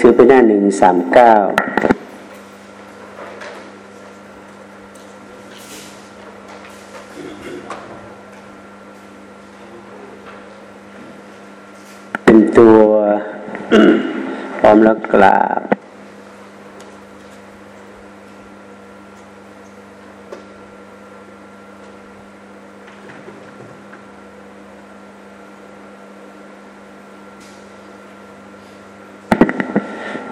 สือไปหน้าหนึ่งสามเก้าตัวพร้อมแล้วกราบ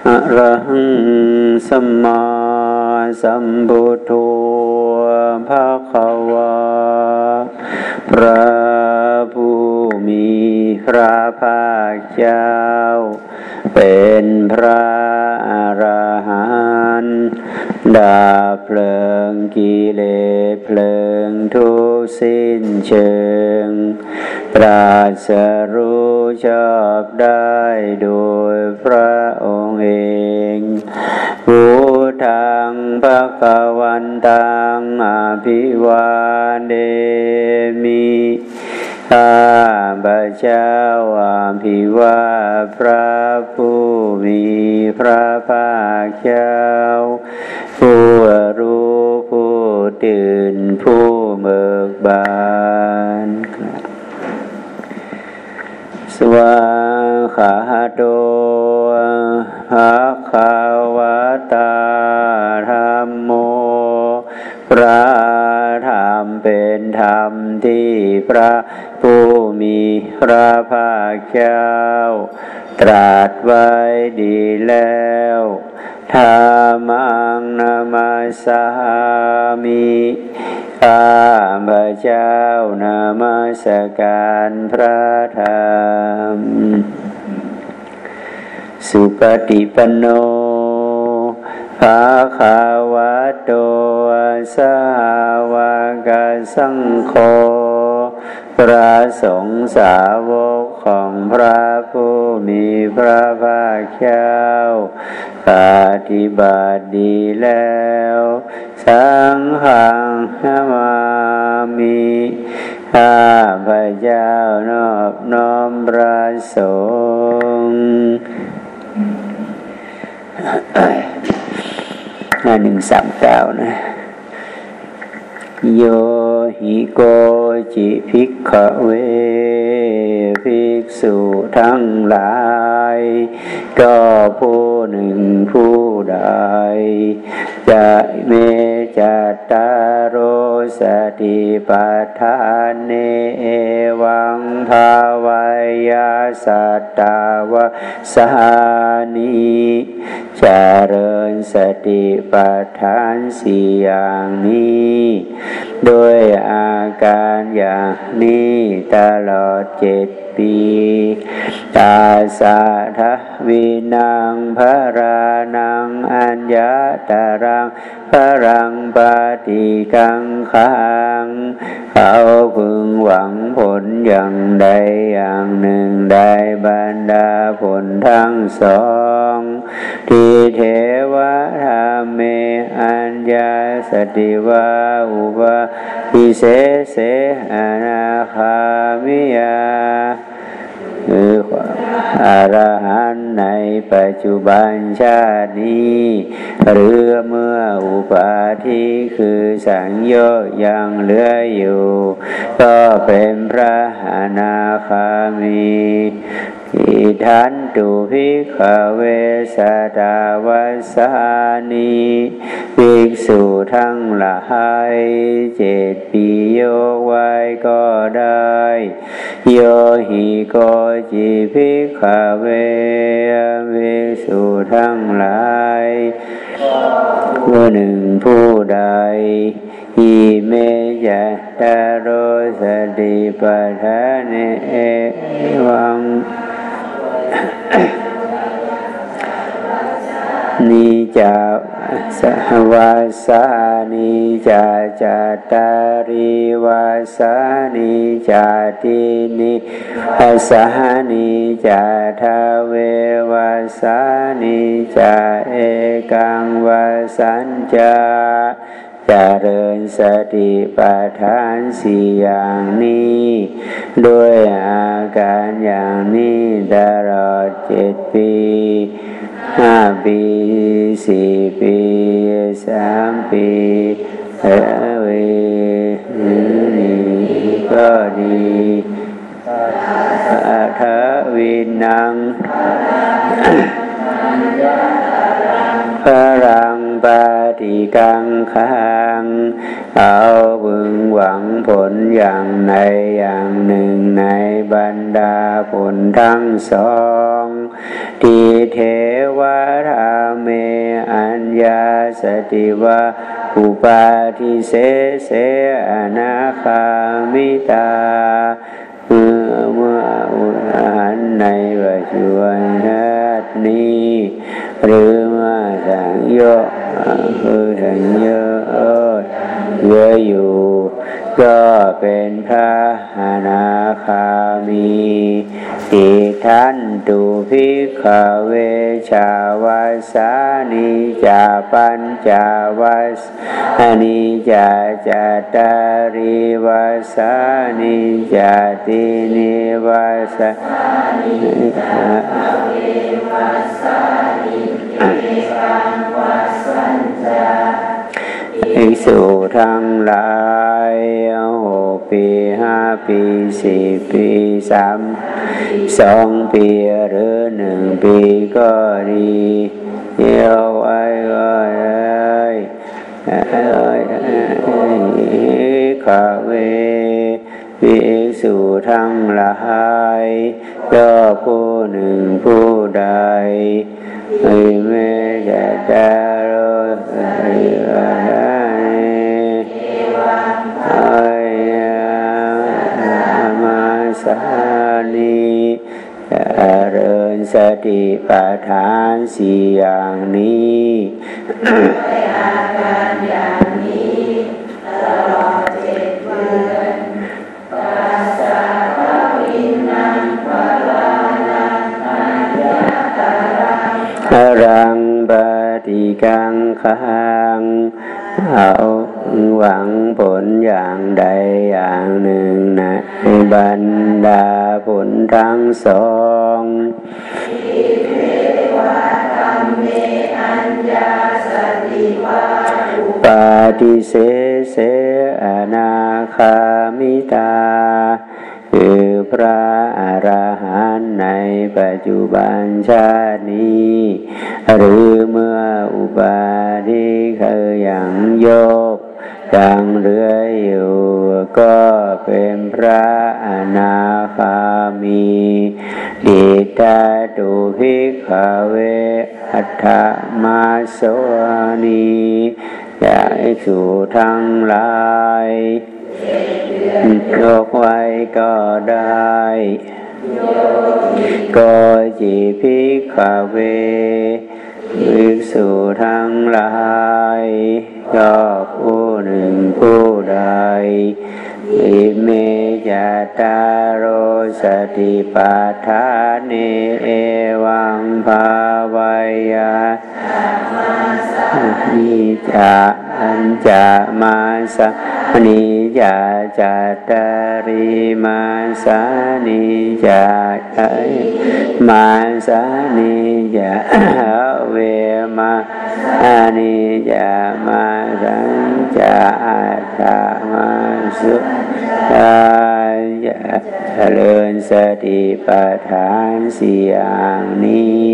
อะระหังสัมมาสัม พุทโธภะควาพระผู้มีพระภาคเจ้า เป็นพระอรหันต์ดาเพลิงกิเลสเพลิงทุสิ้นเชิงตรัสรู้ชอบได้โดยพระองค์เอง ผูทัง ภะคะวันตังอภิวาเดมิข้าพระเจ้าอาภิวาพระผู้มีพระภาคเจ้าผู้รู้ผู้ตื่นผู้เบิกบานสวาขาโต พระธรรมเป็นธรรมที่พระผู้มีพระภาคเจ้า ตรัสไว้ดีแล้วธรรมังนามาสามิข้าพระเจ้านามาสการพระธรรม สุปฏิปันโน ภาคาวะโตสาวกสังโฆพระสงฆ์สาวกของพระผู้มีพระภาคเจ้าปฏิบัติดีแล้ว สังฆังมามิข้าพระเจ้านอบน้อมพระสงฆ์ หน้าหนึ่งสามเก้านะโยหิโกจิภิกขเวภิกษุทั้งหลาย ก็ผู้หนึ่งผู้ใด จะเมจัตตารโร สติปัฏฐานเนวังภาวยาสัตตาวสานิจเริญสติปัฏฐานสี่อย่างนี้โดยอาการอย่างนี้ตลอดเจ็ดปีตาสาทวินังพระรานังอัญญาตารังพระรังปาติกังขังเขาพึงหวังผลอย่างใดอย่างหนึ่งได้บรรดาผลทั้งสองที่เทวธรรมเมอัญญาสติวาอุปปิเสเสอนาคามิยา อรหันในปัจจุบันชาตินี้ หรือเมื่ออุปาทิคือสังโยชน์ยังเหลืออยู่ ก็เป็นพระอนาคามี อิทันตุภิกขเวสตาวาสานีภิกษุทั้งหลายเจ็ดปีโยไว้ก็ได้ โยหิโกจิภิกขเวภิกษุทั้งหลายผู้หนึ่งผู้ใดอิเมจตารโรสติปัฏฐานเอวัง นิจาสหวาสานิจาจาตาริวาสานิจาตินิอาสานิจาทาเววาสานิจาเอกังวาสัญจา จาเริญสติปัฏฐานสี่อย่างนี้ ด้วยอาการอย่างนี้ตลอดเจ็ดปีห้าปีสี่ปีสามปีเอเวนี้ก็ดีอัทวินังพรัง ปาติกังคังเอาบึงหวังผลอย่างใดอย่างหนึ่งในบรรดาผลทั้งสองทีเทวราเมอัญญาสติวะอุปาทิเสเสอนาคามิตาเมื่อเมื่ออุหันในปัจจุบันนี้หรือมาสังโย คือสังโยเยอะอยู่ ก็เป็นพระอนาคามีอีกท่านตุพิขเวชาวาสานิจาปัญจาวาสานิจาจาตาริวาสานิจาตินิวาสานิ จาภิกษุทั้งหลายหกปีห้าปีสี่ปีสามสองปีหรือหนึ่งปีก็ดีเยี่ยวไว้ก็ได้ข้าเวภิกษุทั้งหลายก็ผู้หนึ่งผู้ใดไม่แม้จะจะรู้ สานีเริญสติปัฏฐานสี่อย่างนี้อาการอย่างนี้ตลอดเจ็ดเดือนตาสสาพวินังพลานังอัญญาตารังปฏิกังคังเอา หวังผลอย่างใดอย่างหนึ่งนะบรรดาผลทั้งสองปาติเสเสอนาคามิตาคือพระอระหันต์ในปัจจุบันชาตินี้ หรือเมื่ออุบาทิเคยอย่งโย กดังเรืออยู่ก็เป็นพระอนาคามีดิตาตุภิกขเวอัตถมาสวานียากสู่ทั้งหลายยกไว้ก็ได้ก็จีพิกขเววิสุทั้งหลาย ชอบผู้หนึ่งผู้ใด อิเมจตาโรสติปัฏฐานิเอวังภาวายานิจาอันจามาสานิจาจาตาริมาสานิจามาสานิจาเวมาอานิจามาสัญจาอัตตามา สุตายะเจริญสติปัฏฐานสี่อย่างนี้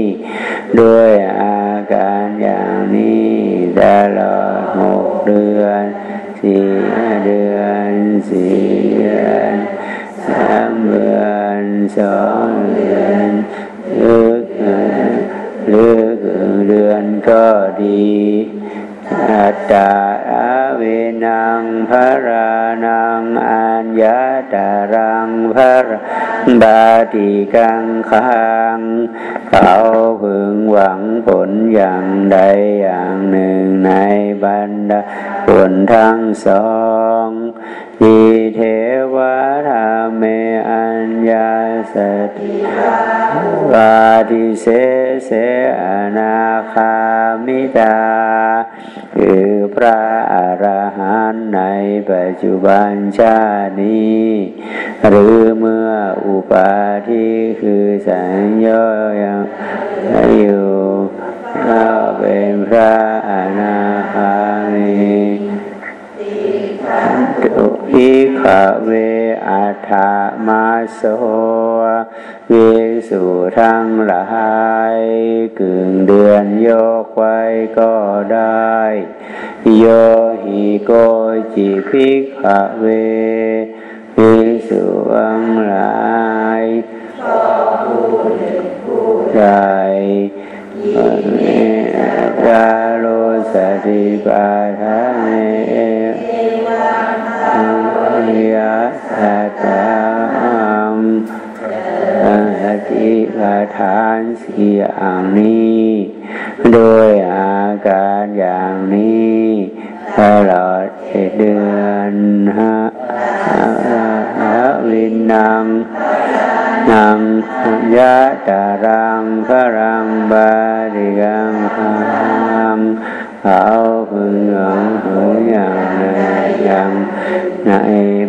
ด้วยอาการอย่างนี้ตลอดหกเดือนสี่เดือนสี่เดือนสามเดือนสองเดือนหรือหรือเดือนก็ดีอัตตา วนังพระรานังอัญญาตารังพระบาติกังคังเขาพึงหวังผลอย่างใดอย่างหนึ่งในบรรดาผลทั้งสองทีเทวธรรมเม สติวาทิเสเสอนาคามิตา คือพระอรหันต์ในปัจจุบันชาตินี้ หรือเมื่ออุปาทิคือสัญญายังอยู่เราเป็นพระอนาคามี ตุอิขเวอัฏามาโสเวสุทั้งหลายกึ่งเดือนโยกไว้ก็ได้ โยหิโกจิพิขเววิสุอังหลายใจกาโลสติปัฏฐาน ยะสัตตามสติปัฏฐานสี่อย่างนี้ โดยอาการอย่างนี้ตลอดเดือนฮะวินนังนังยะตารังพรังบาริกังหัง เขาพึงหวังหืออย่างไรยังใน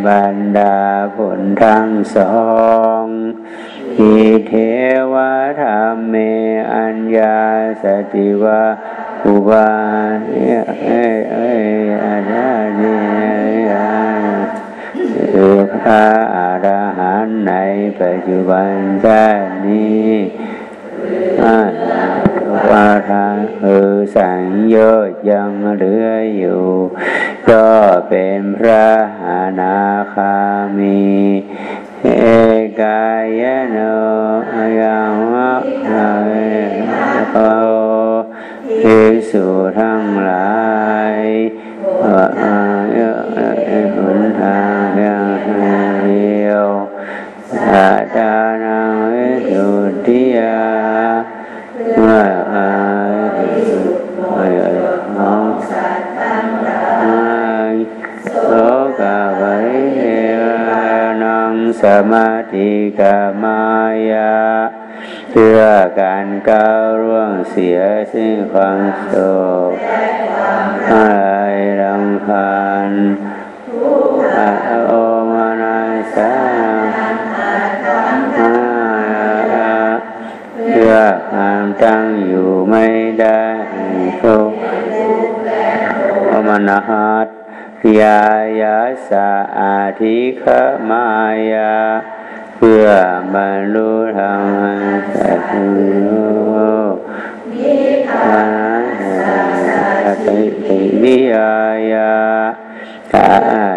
บรรดาผลทั้งสองอิเทวธรรมเมอัญญาสติวาอุบาเอเอเออาญาเนียคือพระอรหันต์ในปัจจุบันชาตินี้ ว่าทางคือสังโยชน์ยังเหลืออยู่ ก็เป็นพระอนาคามีเอกายโนยังวะโอภิกษุทั้งหลาย สมาธิกามายาเพื่อการก้าวร่วงเสียสิ้นความโศกอะไรรำคาญอาโอมานาสาเพื่อความตั้งอยู่ไม่ได้ทุกอมนาหัต ยายาสาอาทิขมายา เพื่อบรรลุธรรมสัจจุอาติติวิยายาข้า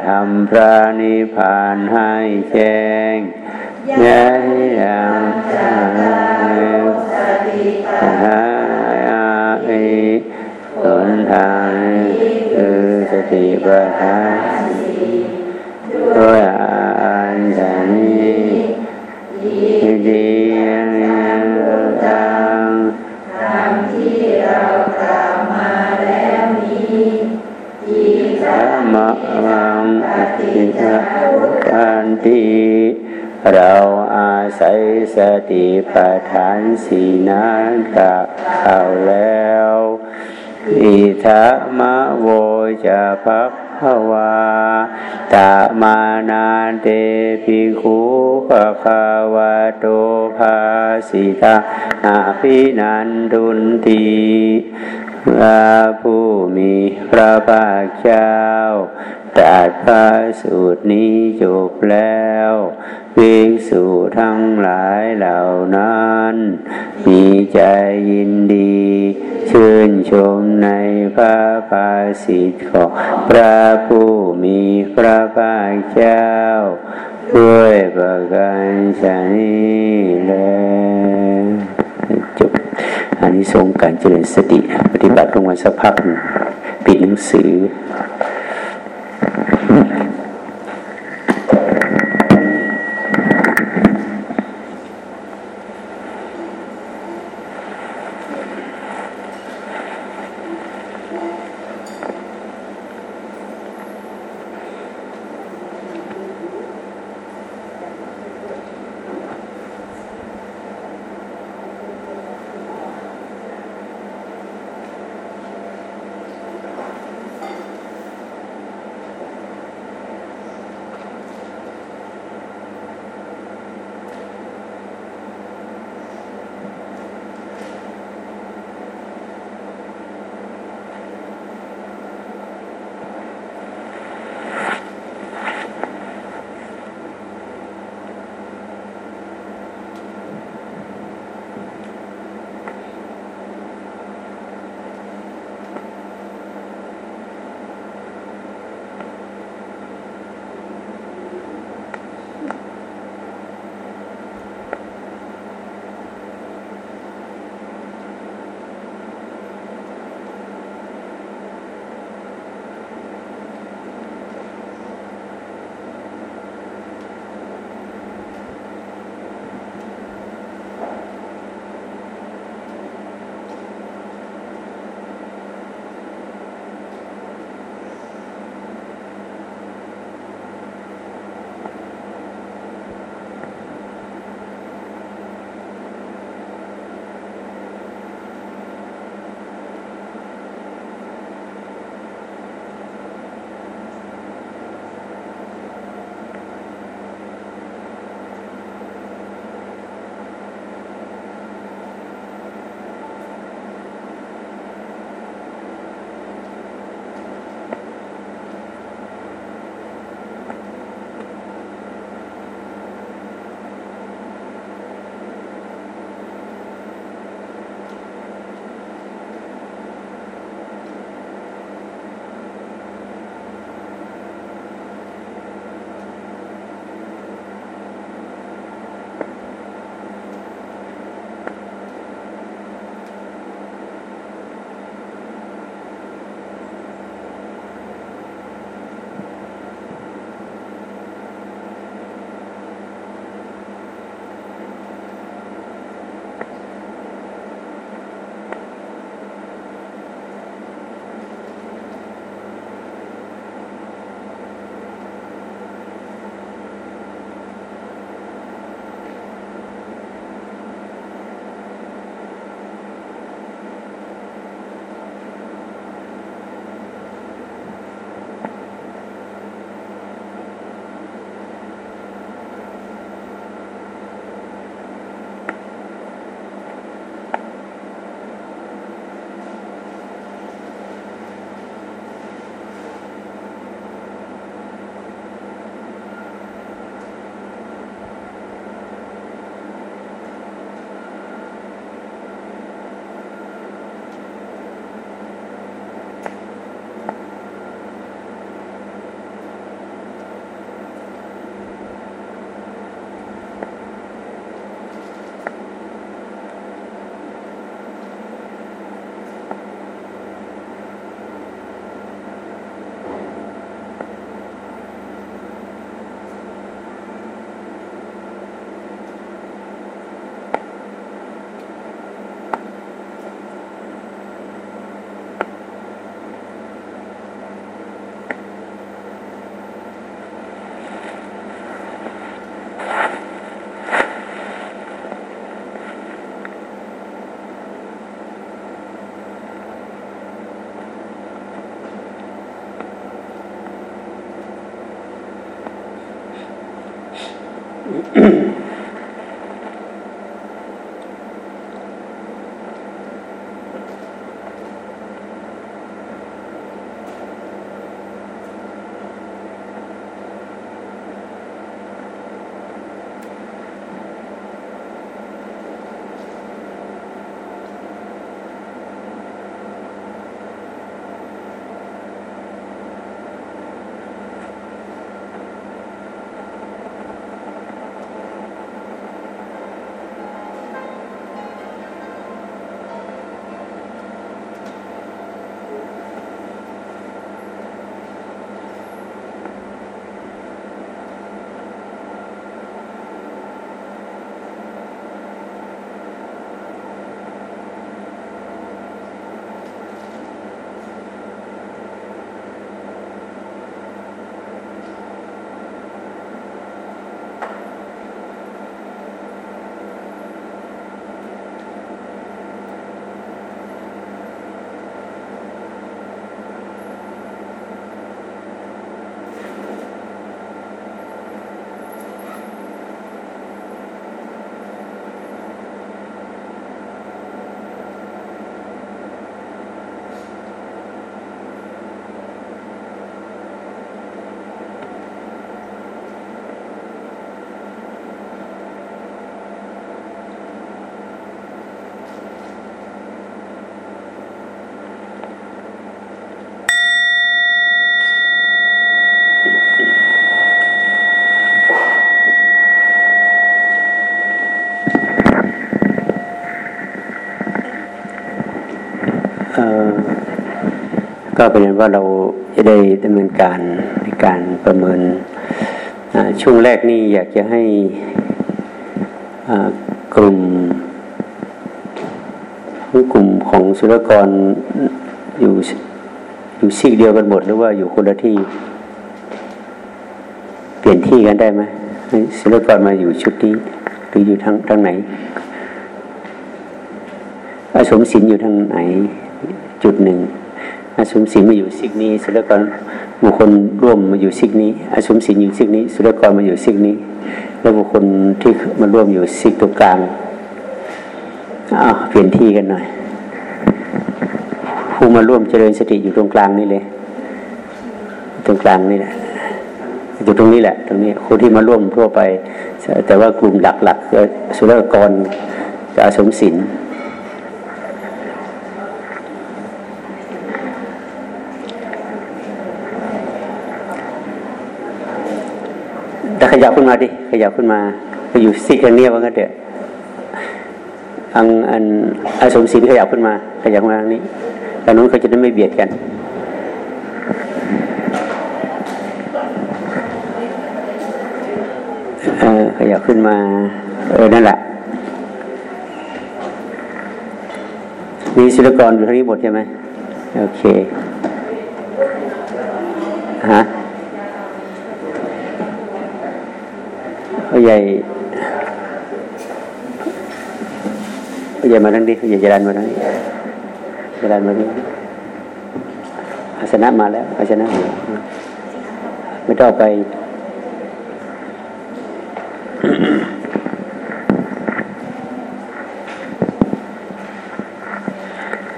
ทำพระนิพพานให้แจ้งยะยังห สติปัฏฐานด้วยอันชนี้ดียังทางทำที่เรากล่าวมาแล้วนี้อีกมะวังอธิการทีเราอาศัยสติปัฏฐานสีนั้นกับเขาแล้วอิทะมะโว จะพักภวาตามานาเตปิคูภะคาวะโตภาสิตาอาภินันทุนตีพระผู้มีพระภาคเจ้าตรัสพระสูตรนี้จบแล้ว ภิกษุทั้งหลายเหล่านั้น มีใจยินดี ชื่นชมในพระภาสิทธิ์ของพระผู้มีพระภาคเจ้า ด้วยประการชนี้แลจบอันนี้ทรงการเจริญสติ ปฏิบัติลงมาสักพัก ปิดหนังสือ ก็เป็นว่าเราจะได้ดำเนินการในการประเมินช่วงแรกนี่อยากจะให้กลุ่มกลุ่มของสุรกรอยู่อยู่ซีกเดียวกันหมดหรือว่าอยู่คนละที่ เปลี่ยนที่กันได้ไหมศิลปกรมาอยู่ชุดนี้หรืออยู่ทางทางไหนอาสมศิลอยู่ทางไหนจุดหนึ่ง อาสมศิลมาอยู่ซิกนี้ศิลกรบุคคลร่วมมาอยู่ซิกนี้อาสมศิลอยู่ซิกนี้ศิลกรมาอยู่ซิกนี้ แล้วบุคคลที่มาร่วมอยู่ซิกตรงกลางอ้าวเปลี่ยนที่กันหน่อย ผู้มาร่วมเจริญสติอยู่ตรงกลางนี่เลย ตรงกลางนี่แหละอยู่ตรงนี้แหละ ตรงนี้คนที่มาร่วมทั่วไป แต่ว่ากลุ่มหลักๆก็สุรกรกับสมศิลแต่ข ยับขึ้นมาดิ ขยับขึ้นมาไปอยู่ซีกันเนี่ยว่างั้นเถอะอังอันอาสมศิลขยับขึ้นมา ขยับมาทางนี้แต่นู้นเขาจะได้ไม่เบียดกัน เออขยับขึ้นมา เออ นั่นแหละ มีศิลกรอยู่ที่นี้หมดใช่ไหมโอเค ฮะ พ่อใหญ่พ่อใหญ่มาทั้งนี้พ่อใหญ่จรันมาทั้งนี้จรันมาทั้งนี้อาสนะมาแล้วอาสนะไม่ต้องไป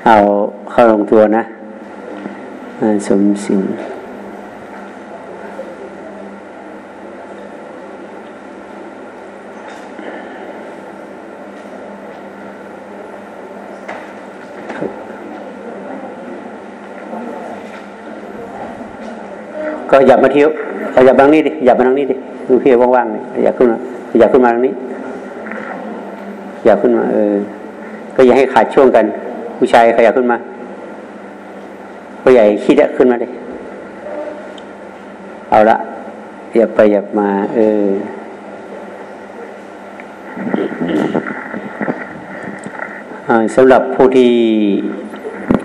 เอาเข้าลงตัวนะสมสิน ก็อย่ามาเที่ยวอย่าบางนี้ดิอย่ามาทางนี้ดิดูเพี่ว่างๆนี่อย่าขึ้นมาอย่าขึ้นมาทางนี้ อย่าขึ้นมา เออ ก็อย่าให้ขาดช่วงกัน ผู้ชายขยับขึ้นมาผู้ใหญ่คิดะขึ้นมาดิเอาละอย่าไปอย่ามา เออสำหรับผู้ที่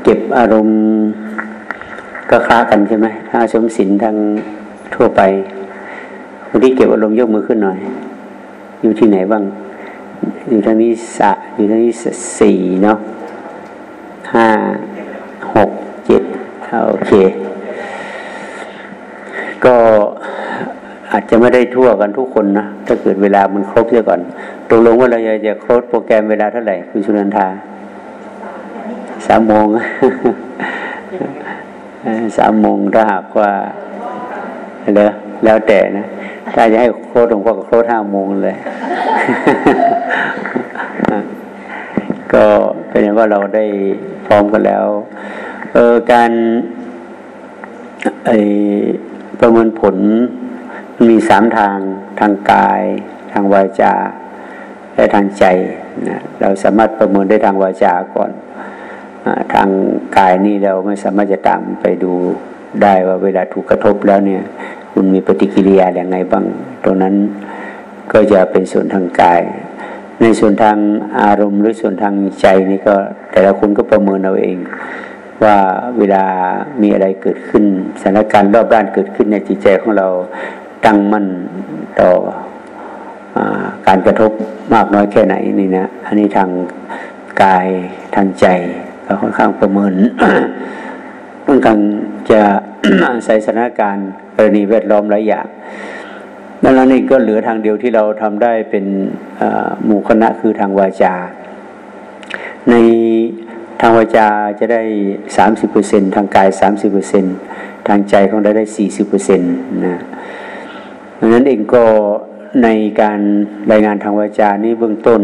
เก็บอารมณ์ก็ค้ากันใช่ไหม ถ้าสมสินทางทั่วไปคนที่เก็บอารมณ์ยกมือขึ้นหน่อย อยู่ที่ไหนบ้าง อยู่ทางนี้สะอยู่ทางนี้สี่เนาะห้าหกเจ็ดโอเค ก็อาจจะไม่ได้ทั่วกันทุกคนนะ ถ้าเกิดเวลามันครบเสียก่อนตกลงว่าเราจะโค้ดโปรแกรมเวลาเท่าไหร่ คุณชุนันทาสามโมง สามโมงถ้าหากว่าแล้วแล้วแต่นะ ถ้าจะให้โค้ดหลวงพ่อก็โค้ดห้าโมงเลย ก็เป็นว่าเราได้พร้อมกันแล้ว เออการไอประเมินผลมีสามทางทางกาย ทางวาจา และทางใจนะเราสามารถประเมินได้ทางวาจาก่อน ทางกายนี่เราไม่สามารถจะตามไปดูได้ว่าเวลาถูกกระทบแล้วเนี่ย คุณมีปฏิกิริยาอย่างไรบ้างตรงนั้นก็จะเป็นส่วนทางกาย ในส่วนทางอารมณ์หรือส่วนทางใจนี่ก็ แต่ละคนก็ประเมินเอาเอง ว่าเวลามีอะไรเกิดขึ้นสถานการณ์รอบด้านเกิดขึ้นในจิตใจของเราตั้งมั่นต่ออการกระทบมากน้อยแค่ไหนนี่นะอันนี้ทางกายทางใจ ก็ค่อนข้างประเมินค่อนข้างจะอาศัยสถานการณ์กรณีแวดล้อมหลายอย่างดังนั้นนี่ก็เหลือทางเดียวที่เราทำได้เป็นหมู่คณะคือทางวาจา ในทางวาจาจะได้สามสิบเปอร์เซ็นทางกายสามสิบเปอร์เซ็นทางใจของเราได้สี่สิบเปอร์เซ็นต์นะดังนั้นเองก็ในการรายงานทางวาจานี้เบื้องต้น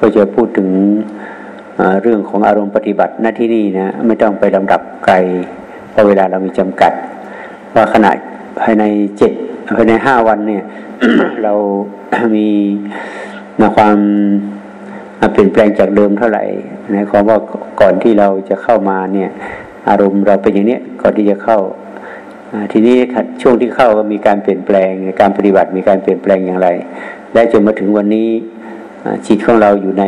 ก็จะพูดถึง เรื่องของอารมณ์ปฏิบัติหน้าที่นี่นะไม่ต้องไปลำดับไกลเพราะเวลาเรามีจำกัด ว่าขณะภายในเจ็ดภายในห้าวันเนี่ย เรามีความเปลี่ยนแปลงจากเดิมเท่าไหร่นะความว่าก่อนที่เราจะเข้ามาเนี่ย อารมณ์เราเป็นอย่างนี้ก่อนที่จะเข้าทีนี้ช่วงที่เข้าก็มีการเปลี่ยนแปลงการปฏิบัติมีการเปลี่ยนแปลงอย่างไร และจนมาถึงวันนี้จิตของเราอยู่ใน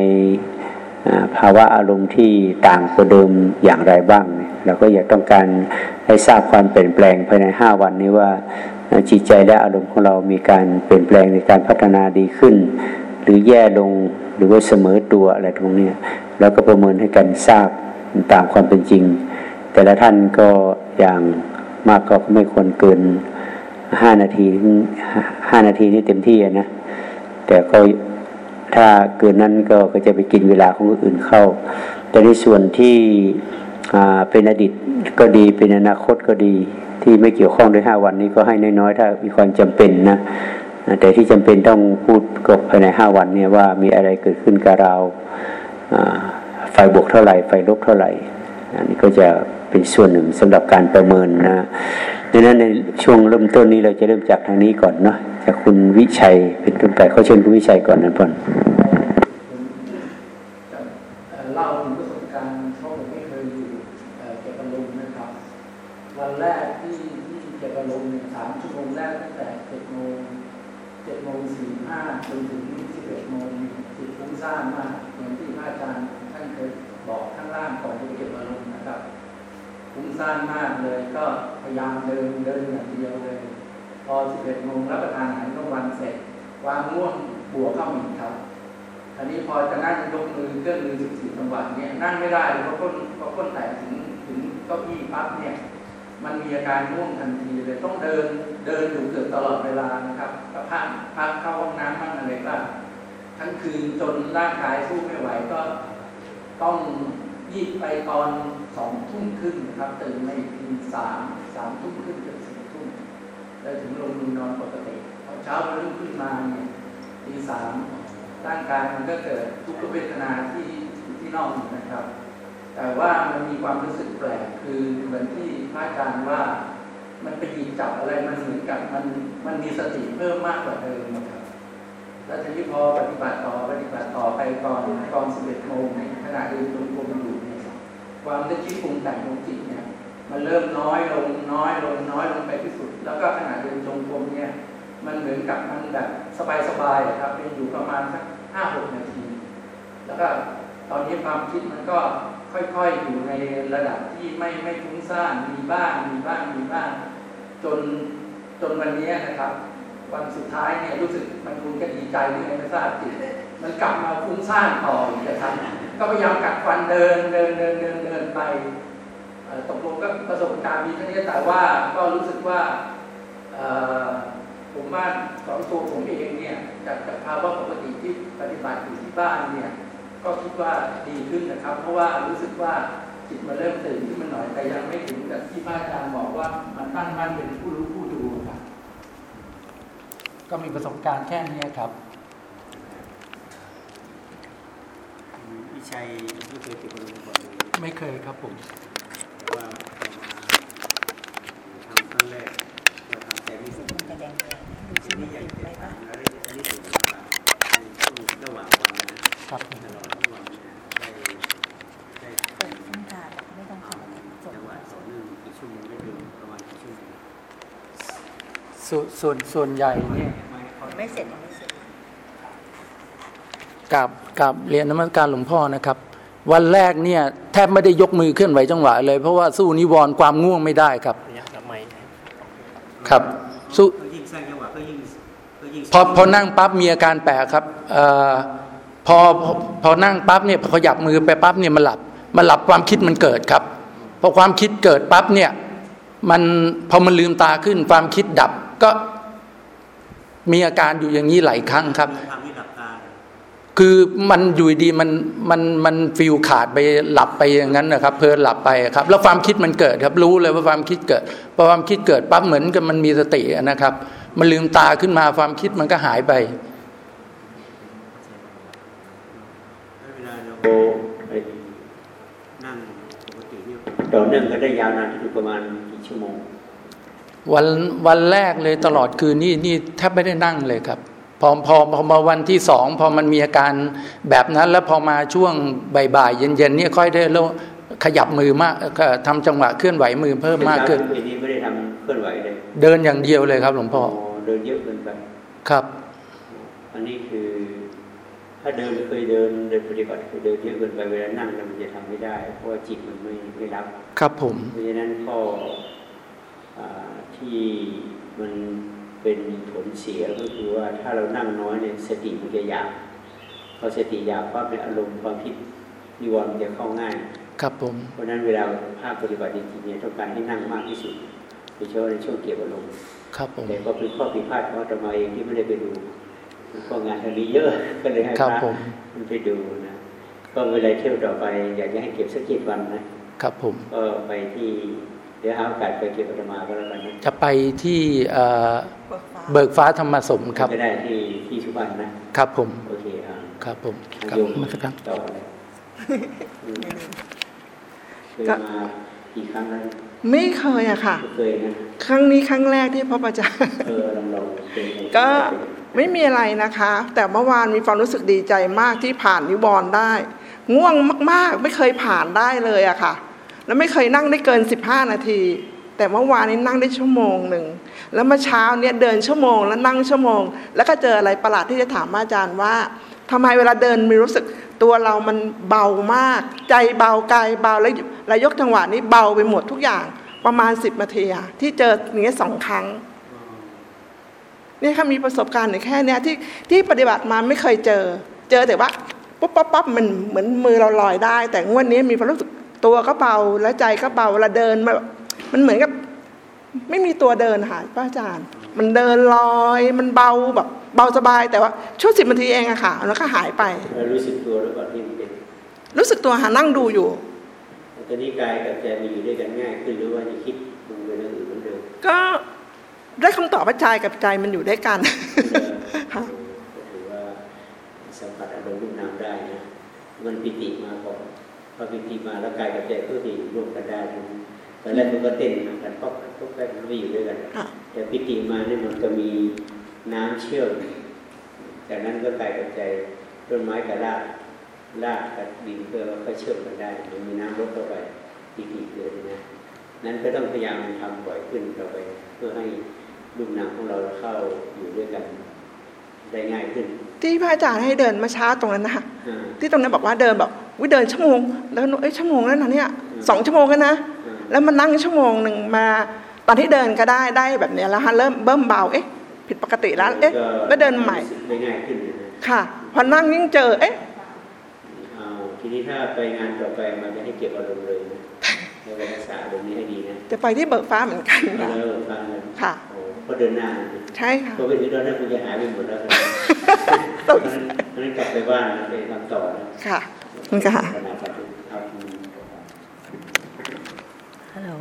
ภาวะอารมณ์ที่ต่างกว่าเดิมอย่างไรบ้าง เราก็อยากต้องการให้ทราบความเปลี่ยนแปลงภายในห้าวันนี้ว่าจิตใจและอารมณ์ของเรามีการเปลี่ยนแปลงในการพัฒนาดีขึ้น หรือแย่ลงหรือว่าเสมอตัวอะไรตรงนี้แล้วก็ประเมินให้กันทราบตามความเป็นจริง แต่ละท่านก็อย่างมากก็ไม่ควรเกินห้านาทีห้านาทีนี่เต็มที่นะแต่ก็ ถ้าเกินนั้นก็ก็จะไปกินเวลาของคนอื่นเข้า แต่ในส่วนที่เป็นอดีตก็ดีเป็นอนาคตก็ดี ที่ไม่เกี่ยวข้องด้วยห้าวันนี้ก็ให้น้อยๆถ้ามีความจำเป็นนะแต่ที่จำเป็นต้องพูดกบภายในห้าวันเนี่ยว่ามีอะไรเกิดขึ้นกับเราไฟบวกเท่าไหร่ไฟลบเท่าไหร่อันนี้ก็จะเป็นส่วนหนึ่งสำหรับการประเมินนะดังนั้นในช่วงเริ่มต้นนี้เราจะเริ่มจากทางนี้ก่อนเนาะ จากคุณวิชัยเป็นต้นไปเขาเชิญคุณวิชัยก่อนนะพ่อน ร่างกายสู้ไม่ไหวก็ต้องยีบไปตอนสองทุ่มครึ่งนะครับตื่นในทีสามสามทุ่มครึ่งจนสี่ทุ่มแล้วถึงลงมือนอนปกติพอเช้าวันรุ่งขึ้นมาเนี่ยทีสามร่างกายมันก็เกิดทุกขเวทนาที่ที่นอกนะครับ แต่ว่ามันมีความรู้สึกแปลกคือเหมือนที่พระอาจารย์ว่ามันไปหยิบจับอะไรมันเหมือนกับมันมันมีสติเพิ่มมากกว่าเดิมนะครับ แล้วทีนี้พอปฏิบัติต่อปฏิบัติต่อไปก่อนก่อนสิบเอ็ดโมงขณะเดินจงกรมอยู่เนี่ยความนึกคิดปรุงแต่งของจิตเนี่ย มันเริ่มน้อยลงน้อยลงน้อยลงไปที่สุด แล้วก็ขณะเดินจงกรมเนี่ย มันเหมือนกับมันแบบสบายๆครับเป็นอยู่ประมาณสักห้าหกนาที แล้วก็ตอนนี้ความคิดมันก็ค่อยๆอยู่ในระดับที่ไม่ไม่ฟุ้งซ่านมีบ้างมีบ้างมีบ้าง จนจนวันนี้นะครับ วันสุดท้ายเนี่ยรู้สึกมันคงจะดีใจหรือไงไม่ทราบจิตมันกลับมาฟุ้งซ่านต่อจะทำก็พยายามกัดฟันเดินเดินเดินเดินเดินไปตกลงก็ประสบการณ์มีเท่านี้แต่ว่าก็รู้สึกว่าผมว่าสองตัวผมเองเนี่ยจากจากภาวะปกติที่ปฏิบัติอยู่ที่บ้านเนี่ยก็คิดว่าดีขึ้นนะครับ เพราะว่ารู้สึกว่าจิตมันเริ่มตื่นขึ้นมาหน่อยแต่ยังไม่ถึงกับที่พระอาจารย์บอกว่ามันตั้งมั่นเป็นผู้รู้ผ ก็มีประสบการณ์แค่นี้ครับพี่ชัยไม่เคยเก็บอารมณ์ก่อนไม่เคยครับผมแต่ว่าทำครั้งแรกเราทำแต่ไม่สุดแดงที่นี่ใหญ่ไปปะแล้วได้ใช้ที่สุดในช่วงระหว่างวันนะครับตลอดทั้งวันได้ได้เปิดขึ้นค่ะไม่ต้องขอจังหวะต่อเนื่องกี่ชั่วโมงได้เดือนประมาณกี่ชั่วโมง ส่วนส่วนส่วนใหญ่เนี่ยไม่เสร็จไม่เสร็จกับกับเรียนนมัสการหลวงพ่อนะครับ วันแรกเนี่ยแทบไม่ได้ยกมือเคลื่อนไหวจังหวะเลย เพราะว่าสู้นิวรณ์ความง่วงไม่ได้ครับครับสู้พอพอนั่งปั๊บมีอาการแปลกครับอพอพอนั่งปั๊บเนี่ยขยับมือไปปั๊บเนี่ยมันหลับมันหลับความคิดมันเกิดครับพอความคิดเกิดปั๊บเนี่ยมันพอมันลืมตาขึ้นความคิดดับ ก็มีอาการอยู่อย่างนี้หลายครั้งครับคือมันอยู่ดีมันมันมันฟิลขาดไปหลับไปอย่างนั้นนะครับ เพลินหลับไปครับ แล้วความคิดมันเกิดครับ รู้เลยว่าความคิดเกิดพอความคิดเกิดปั๊บเหมือนกับมันมีสตินะครับ มันลืมตาขึ้นมาความคิดมันก็หายไปนั่งปกติเนี่ยต่อเนื่องก็ได้ยาวนานที่ประมาณกี่ชั่วโมง วันวันแรกเลยตลอดคืนนี่นี่แทบไม่ได้นั่งเลยครับ พอพอพอมาวันที่สองพอมันมีอาการแบบนั้น แล้วพอมาช่วงบ่ายๆเย็นๆเนี่ยค่อยได้แล้วขยับมือมากก็ทำจังหวะเคลื่อนไหวมือเพิ่มมากขึ้นทีนี้ไม่ได้ทำเคลื่อนไหวเลยเดินอย่างเดียวเลยครับ หลวงพ่อโเดินเยอะเกินไปครับ อันนี้คือ ถ้าเดินเคยเดินเดินปฏิบัติเคยเดินเยอะเกินไปเวลานั่งแล้วมันจะทำไม่ได้ เพราะว่าจิตมันไม่ไม่รับ ครับผมเพราะฉะนั้นข้ออ่า ที่มันเป็นผลเสียก็คือว่าถ้าเรานั่งน้อยเนี่ยสติมันจะหยาบพอสติหยาบปั๊บเนี่ยอารมณ์ความคิดนิวรณ์มันจะเข้าง่าย ครับผมเพราะฉะนั้นเวลาภาคปฏิบัติจริงๆเนี่ยต้องการให้นั่งมากที่สุดโดยเฉพาะในช่วงเก็บอารมณ์ครับผมแต่ก็เป็นข้อผิดพลาดของอาตมาเองที่ไม่ได้ไปดูเพราะงานทางนี้เยอะก็เลยให้ครับพระผมมันไปดูนะก็เวลาเที่ยวต่อไป อยากจะให้เก็บสักเจ็ดวันนะครับผมก็ไปที่ เดี๋ยวหาโอกาสไปเก็บอาตมาก็แล้วกันนะจะไปที่เอ่อเบิกฟ้าเบิกฟ้าธรรมสมครับไม่ได้ที่ที่สุพรรณนะครับผมโอเคอ่าครับผมคครัรับบมาสักครั้งต่อเลยอืมเคยมากี่ครั้งแล้วไม่เคยอะค่ะเคยนะครั้งนี้ครั้งแรกที่พบอาจารย์เออลองลองเป็นไงก็ไม่มีอะไรนะคะ แต่เมื่อวานมีความรู้สึกดีใจมากที่ผ่านนิวรณ์ได้ ง่วงมาก ๆ ไม่เคยผ่านได้เลยอะค่ะ แล้วไม่เคยนั่งได้เกิน 15 นาที แต่เมื่อวานนี้นั่งได้ชั่วโมงหนึ่งแล้วเมื่อเช้าเนี่ยเดินชั่วโมงแล้วนั่งชั่วโมง แล้วก็เจออะไรประหลาดที่จะถามอาจารย์ว่าทำไมเวลาเดินมีรู้สึกตัวเรามันเบามาก ใจเบากายเบาแล้วแล้วยกจังหวะนี้เบาไปหมดทุกอย่างประมาณ10นาทีที่เจออย่างเงี้ยสองครั้งนี่ค่ะมีประสบการณ์แค่เนี้ยที่ที่ปฏิบัติมาไม่เคยเจอ เจอแต่ว่าปุ๊บปั๊บปั๊บมันเหมือนมือเราลอยได้ แต่งวดนี้มีความรู้สึก ตัวก็เบาแล้วใจก็เบาเวลาเดินมันมันเหมือนกับ ไม่มีตัวเดินค่ะป้าอาจารย์ มันเดินลอยมันเบาแบบ เบาสบายแต่ว่าช่วงสิบนาทีเองอะค่ะ แล้วก็หายไปเรารู้สึกตัวหรือเปล่าที่มันเป็นรู้สึกตัวหานั่งดูอยู่ตอนนี้กายกับใจมันอยู่ด้วยกันง่ายขึ้นหรือว่าจะคิดลงไปเรื่องอื่นเหมือนเดิมก็ได้คำตอบว่าใจกับใจมันอยู่ด้วยกันค่ะก็ถือว่าสัมผัสอารมณ์รูปนามได้นะมันปิติมาก่อน พอปิติมาแล้วกายกับใจก็จะอยู่ร่วมกันได้นะตอนแรกมันก็เต้นนะกันป๊อกป๊อกแป๊กมันไม่อยู่ด้วยกันค่ะแต่ปิติมาเนี่ยมันก็มีน้ำเชื่อมจากนั้นก็กายกับใจต้นไม้กับรากรากกับดินก็ก็เชื่อมกันได้มันมีน้ำลดเข้าไปปิติเกิดนะนั้นก็ต้องพยายามทำบ่อยขึ้นต่อไป เพื่อให้รูปนามของเราเข้าอยู่ด้วยกัน ได้ง่ายขึ้น ที่พระอาจารย์ให้เดินเมาเช้าตรงนั้นนะคะอ่าที่ตรงนั้นบอกว่าเดินแบบวิเดินชั่วโมง แล้วเอ้ยชั่วโมงแล้วนะเนี่ยสองชั่วโมงแล้วนะอ่าแล้วมันนั่งชั่วโมงหนึ่งมาตอนที่เดินก็ได้ได้แบบเนี้ยแล้วฮะเริ่มเบิ่มเบาเอ๊ะผิดปกติแล้วเอ๊ะแล้วเดินใหม่รู้สึกได้ง่ายขึ้นนะค่ะ พอนั่งยิ่งเจอเอ๊ะเอาทีนี้ถ้าไปงานต่อไปมันจะให้เก็บอารมณ์เลยนะให้ไปรักษาอารมณ์นี้ให้ดีนะจะไปที่เบิกฟ้าเหมือนกันแล้ค่ะ วฟังเลยค่ะโอ้เพราะเดินหน้านะใช่ค่ะเพราะเป็นที่ตอนนั้นคุณจะหายไปหมดแล้วครับเพตราะกฉะนั้นเพราะฉะนั้นกลับไปบ้านนะไปทำต่อนะค่ะนี่ค่ะขนาดปัจจุบันครับฮัลโหล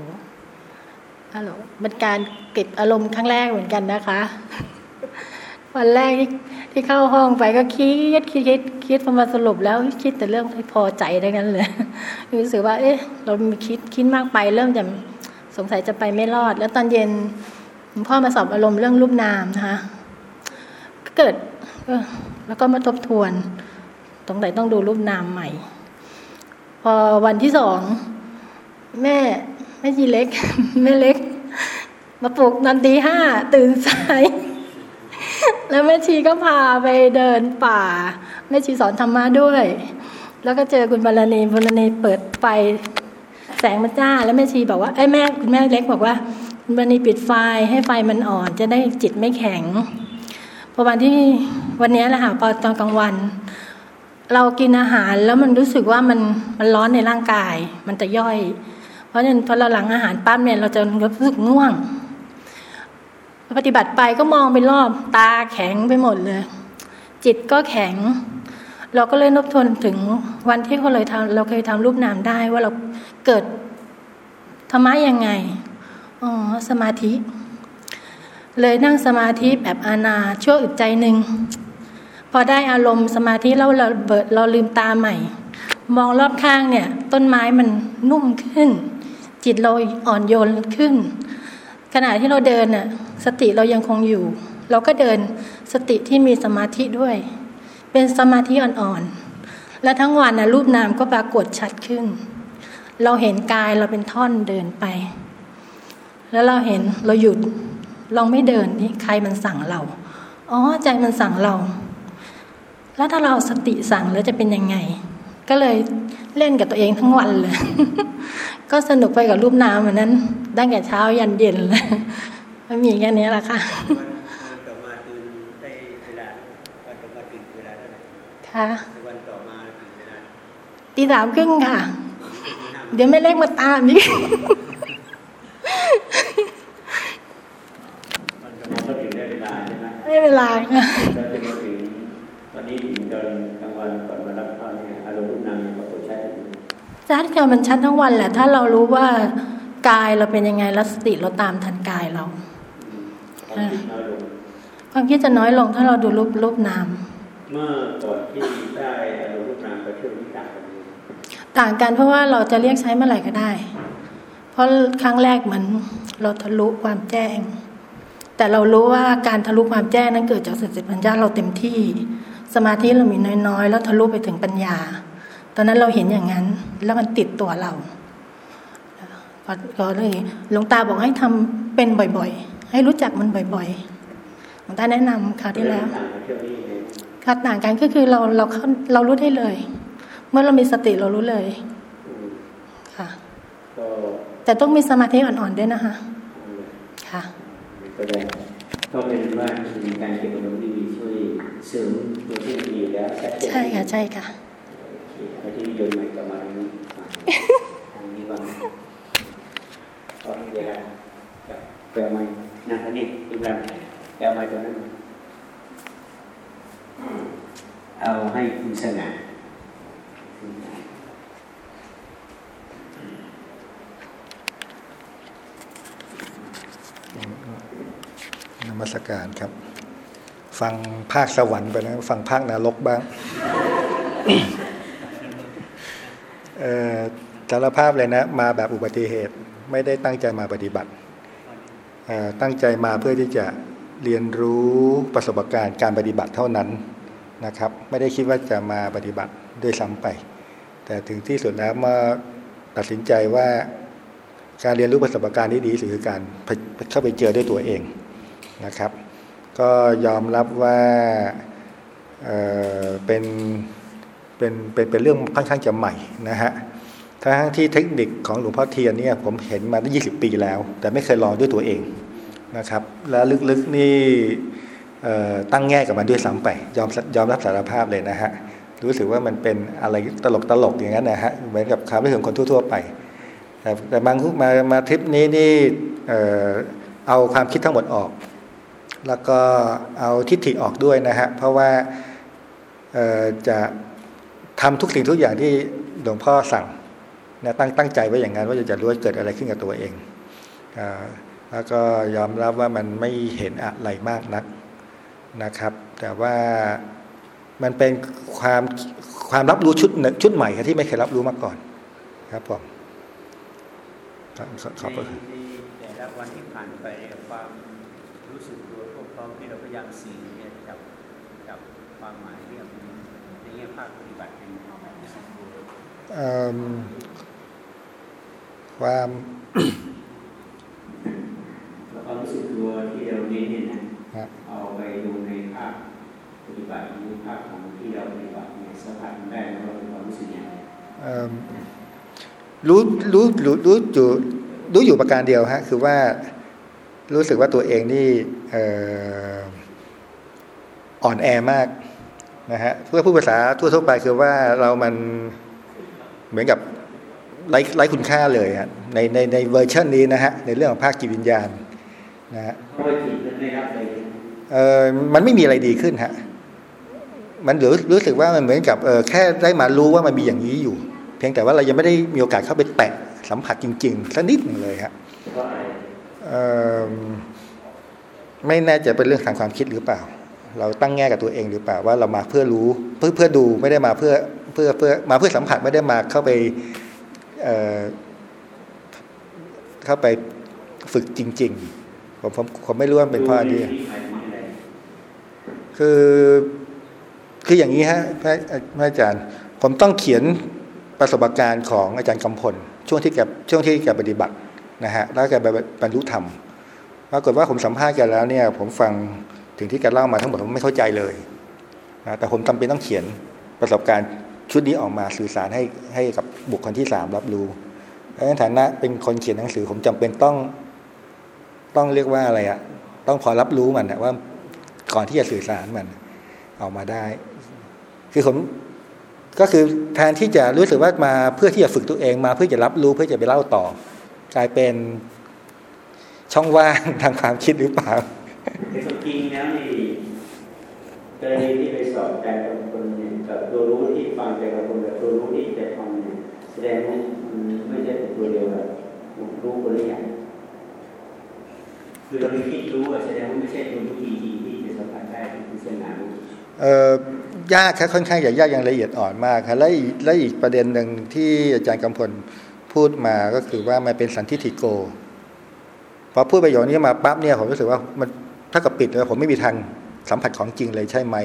ฮัลโหลเป็นการเก็บอารมณ์ครั้งแรกเหมือนกันนะคะ วันแรกที่ที่เข้าห้องไปก็คิดคิดคิดคิดพอมาสรุปแล้วคิดแต่เรื่องไม่พอใจดังนั้นเลยรู้สึกว่า เอ๊ะ เรามีคิดคิดมากไปเริ่มจะสงสัยจะไปไม่รอด แล้วตอนเย็นห ลวงพ่อมาสอบอารมณ์เรื่องรูปนามนะคะก็เกิดแล้วก็มาทบทวนตรงไหนต้องดูรูปนามใหม่ พอวันที่สองแม่แม่จีเล็กแม่เล็ก มาปลุกนอนตีห้าตื่นสายแล้วแม่ชีก็พาไปเดินป่าแม่ชีสอนธรรมะด้วย แล้วก็เจอคุณบาลณีบาลณีเปิดไฟแสงมันจ้า แล้วแม่ชีบอกว่าไอ้แม่คุณแม่เล็กบอกว่า คุณบาลณีปิดไฟให้ไฟมันอ่อนจะได้จิตไม่แข็งพอวันที่วันนี้แหละค่ะพอตอนกลางวัน เรากินอาหารแล้วมันรู้สึกว่ามันมันร้อนในร่างกาย มันจะย่อย เพราะฉะนั้นพอเราหลังอาหารปั๊บเนี่ยเราจะรู้สึกง่วง ปฏิบัติไปก็มองไปรอบตาแข็งไปหมดเลย จิตก็แข็ง เราก็เลยนบทวนถึงวันที่เขาเลยทำเราเคยทำรูปนามได้ว่าเราเกิดธรรมะยังไง อ๋อสมาธิ เลยนั่งสมาธิแบบอาณาชั่วอึดใจหนึ่งพอได้อารมณ์สมาธิแล้วเราเบิดเราลืมตาใหม่ มองรอบข้างเนี่ย ต้นไม้มันนุ่มขึ้น จิตเราอ่อนโยนขึ้น ขณะที่เราเดินน่ะสติเรายังคงอยู่ เราก็เดินสติที่มีสมาธิด้วย เป็นสมาธิอ่อนๆและทั้งวันนะรูปนามก็ปรากฏชัดขึ้น เราเห็นกายเราเป็นท่อนเดินไป แล้วเราเห็นเราหยุดเราไม่เดินนี่ใครมันสั่งเรา อ๋อใจมันสั่งเรา แล้วถ้าเราสติสั่งแล้วจะเป็นยังไง ก็เลยเล่นกับตัวเองทั้งวันเลย ก็สนุกไปกับรูปนามเหมือนนั้นตั้งแต่เช้ายันเย็นเลยมันมีแค่นี้แหละค่ะวันต่อมาตื่นได้เวลาวันต่อมาตื่นเวลาเท่าไหร่ค่ะวันต่อมาตื่นเวลาตีสามครึ่งค่ะ เดี๋ยวไม่เล็กมาตามนี่วันต่อมาก็ถึงได้เวลาใช่ไหม ไม่เวลาค่ะ เราจะมาถึงตอนนี้ถึงตอนกลางวันก่อนมารับข้าวเนี่ยอารมณ์รูปนามยังปรากฏชัดอยู่ ชัดค่ะมันชัดทั้งวันแหละ ถ้าเรารู้ว่ากายเราเป็นยังไงแล้วสติเราตามทันกายเรา ความคิดน้อยลงความคิดจะน้อยลงถ้าเราดูรูปรูปนาม เมื่อก่อนที่ได้อารมณ์รูปนามไปเที่ยวที่ต่างกันเลยต่างกันเพราะว่าเราจะเรียกใช้เมื่อไหร่ก็ได้ เพราะครั้งแรกเหมือนเราทะลุความแจ้ง แต่เรารู้ว่าการทะลุความแจ้งนั้นเกิดจากสติปัญญาเราเต็มที่ สมาธิเรามีน้อยๆ แล้วทะลุไปถึงปัญญา ตอนนั้นเราเห็นอย่างนั้น แล้วมันติดตัวเราก็ก็เลยหลวงตาบอกให้ทำเป็นบ่อยๆ ให้รู้จักมันบ่อยๆหลวงตาแนะนำคราวที่แล้วต่างกันเที่ยวนี้เลยค่ะต่างกันก็คือเราเราเข้าเรารู้ได้เลย เมื่อเรามีสติเรารู้เลยอืมค่ะก็แต่ต้องมีสมาธิอ่อนๆด้วยนะคะอืมค่ะก็ได้ก็เป็นว่ามีการเก็บอารมณ์ที่ดีช่วยเสริมตัวที่ดีอยู่แล้วชัดเจนใช่ค่ะใช่ค่ะ โอเคเอาที่โยนใหม่กลับมาตรงนี้มาทางนี้บ้างก็เวลากับแปลใหม่นะอันนี้อีกแลแปลใหม่ตัวนั้นเอาให้คุณสง่ามัสการครับ ฟังภาคสวรรค์ไปนะ ฟังภาคนรกบ้าง สารภาพเลยนะ มาแบบอุบัติเหตุไม่ได้ตั้งใจมาปฏิบัติ ตั้งใจมาเพื่อที่จะเรียนรู้ประสบการณ์การปฏิบัติเท่านั้นนะครับ ไม่ได้คิดว่าจะมาปฏิบัติด้วยซ้ำไป แต่ถึงที่สุดแล้วมาตัดสินใจว่าการเรียนรู้ประสบการณ์ที่ดีสุดคือการเข้าไปเจอด้วยตัวเองนะครับ ก็ยอมรับว่าเเป็นเป็นเป็นเป็นเรื่องค่อนข้างจะใหม่นะฮะ ทั้งที่เทคนิคของหลวงพ่อเทียนเนี่ยผมเห็นมาได้20ปีแล้ว แต่ไม่เคยลองด้วยตัวเองนะครับ และลึกๆนี่ตั้งแง่กับมันด้วยซ้ำไปยอมยอมรับสารภาพเลยนะฮะรู้สึกว่ามันเป็นอะไรตลกตลกๆอย่างนั้นนะฮะเหมือนกับความรู้สึกของคนทั่ว ๆ ไป แต่แต่บางมามาทริปนี้นี่เอาความคิดทั้งหมดออก แล้วก็เอาทิฏฐิออกด้วยนะฮะเพราะว่าจะทำทุกสิ่งทุกอย่างที่หลวงพ่อสั่ง นะตั้งตั้งใจไว้อย่างนั้นว่าจะจะรู้ว่าเกิดอะไรขึ้นกับตัวเองอาแล้วก็ยอมรับว่ามันไม่เห็นอะไรมากนักนะครับ แต่ว่ามันเป็นความความรับรู้ชุดหนึ่งชุดใหม่ครับที่ไม่เคยรับรู้มาก่อนครับผมครับขอขอบพระคุณในแต่ละวันที่ผ่านไปเนี่ยความรู้สึกตัวทั่วพร้อมที่เราพยายามสื่อเนี่ยจับจับความหมายเนี่ยในแง่ภาคปฏิบัติเป็นรู้สึกตัวเอิ่ม ความแล้วความรู้สึกตัวที่เราเน้นเนี่ยนะครับเอาไปดูในภาคปฏิบัติหรือภาคของที่เราปฏิบัติเนี่ยสัมผัสมันได้ว่าเรามีความรู้สึกอย่างไรเอิ่มรู้รู้รู้รู้อยู่รู้อยู่ประการเดียวฮะคือว่ารู้สึกว่าตัวเองนี่เอ่ออ่อนแอมากนะฮะเพื่อพูดภาษาทั่วๆไปคือว่าเรามันเหมือนกับ ไร้ไร้คุณค่าเลยฮะในในในเวอร์ชันนี้นะฮะในเรื่องของภาคจิตวิญญาณนะฮะเพราะว่าจิตมันไม่รับเลยเออมันไม่มีอะไรดีขึ้นฮะมันรู้รู้สึกว่ามันเหมือนกับเออแค่ได้มารู้ว่ามันมีอย่างนี้อยู่ เพียงแต่ว่าเรายังไม่ได้มีโอกาสเข้าไปแตะสัมผัสจริงๆสักนิดหนึ่งเลยฮะเอะไรเอไม่แน่ใจเป็นเรื่องทางความคิดหรือเปล่า เราตั้งแง่กับตัวเองหรือเปล่าว่าเรามาเพื่อรู้เพื่อเพื่อดูไม่ได้มาเพื่อเพื่อเพื่อมาเพื่อสัมผัสไม่ได้มาเข้าไป เข้าไปฝึกจริง ๆ ผมผมผมไม่รู้ว่าเป็นเพราะอันนี้หมายถึงอะไรคือคืออย่างนี้ฮะพระพระอาจารย์ ผมต้องเขียนประสบการณ์ของอาจารย์กำพล ช่วงที่แกช่วงที่แกปฏิบัตินะฮะแล้วแกบรรลุธรรมปรากฏว่าผมสัมภาษณ์แกแล้วเนี่ย ผมฟังถึงที่แกเล่ามาทั้งหมดผมไม่เข้าใจเลยนะแต่ผมจาเป็นต้องเขียนประสบการณ์ ชุดนี้ออกมาสื่อสารให้ให้กับบุคคลที่สามรับรู้ในฐานะเป็นคนเขียนหนังสือผมจำเป็นต้อง ต้องเรียกว่าอะไรอะต้องพอรับรู้มันนะว่าก่อนที่จะสื่อสารมันออกมาได้ คือผมก็คือแทนที่จะรู้สึกว่ามาเพื่อที่จะฝึกตัวเองมาเพื่อจะรับรู้เพื่อจะไปเล่าต่อ กลายเป็นช่องว่างทางความคิดหรือเปล่าแต่จริงแล้วนี่ กรณีที่ไปสอบใจกับคนเนี่ยกับตัวรู้ที่ฟังใจกับคนกับตัวรู้ที่จะฟังเนี่ยแสดงว่าไม่ใช่ตัวเดียวกันรู้คนละอย่างคือเราไม่คิดรู้แสดงว่าไม่ใช่ตัวรู้ที่ที่จะสัมผัสได้ที่เส้นหนาเอ่อยากครับค่อนข้างจะยากอย่างละเอียดอ่อนมากครับและอีกและอีกประเด็นหนึ่งที่อาจารย์กำพลพูดมาก็คือว่ามันเป็นสันทิฐิโกพอพูดประโยคนี้มาปั๊บเนี่ยผมรู้สึกว่ามันถ้ากับปิดแล้วผมไม่มีทาง สัมผัสของจริงเลยใช่ไหม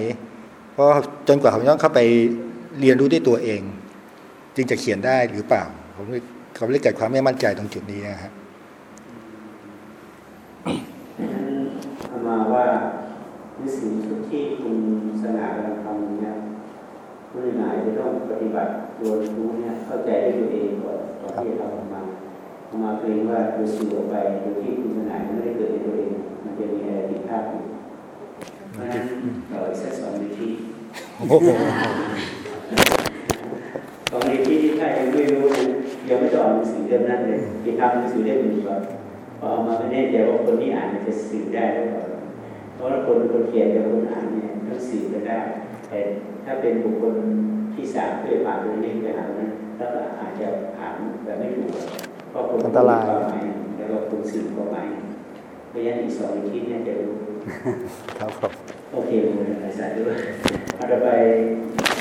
เพราะจนกว่าผมต้องเข้าไปเรียนรู้ด้วยตัวเอง จึงจะเขียนได้หรือเปล่า ผมเขาเรียเกิดความไม่มั่นใจตรงจุดนี้นะครับมาว่าในสิ่งที่คุณสนากำลังทำเนี่ยผู้ใหญ่จะต้องปฏิบัติตัวรู้เนี่ยเข้าใจด้วยตัวเองก่อนก่อนที่จะทำมามาเกรงว่าโดยสื่อออกไปโดยที่คุณสนายไม่ได้เกิดในตัวเอง มันจะมีอะไรผิดพลาดอยู่ เพราะฉะนั้นเราอีกสักสองวิธีสองวิธีที่ใครยังไม่รู้นะยังไม่ต้องอ่านหนังสือเล่มนั้นเลยไปทำหนังสือเล่มอื่นก่อนพอเอามาไม่แน่ใจว่าคนที่อ่านจะสื่อได้หรือเปล่าเพราะว่าคนคนเขียนกับคนอ่านเนี่ยต้องสื่อไปได้แต่ถ้าเป็นบุคคลที่สามเคยผ่านตรงนี้ไปหานั้นแล้วอาจจะอ่านแบบไม่ถูกเพราะคนอันตรายแล้วก็คุณสื่อความหมายเพราะฉะนั้นอีกสองวิธีเนี่ยจะรู้ ครับผมโอเคเลยสายด้วยเอาจะไป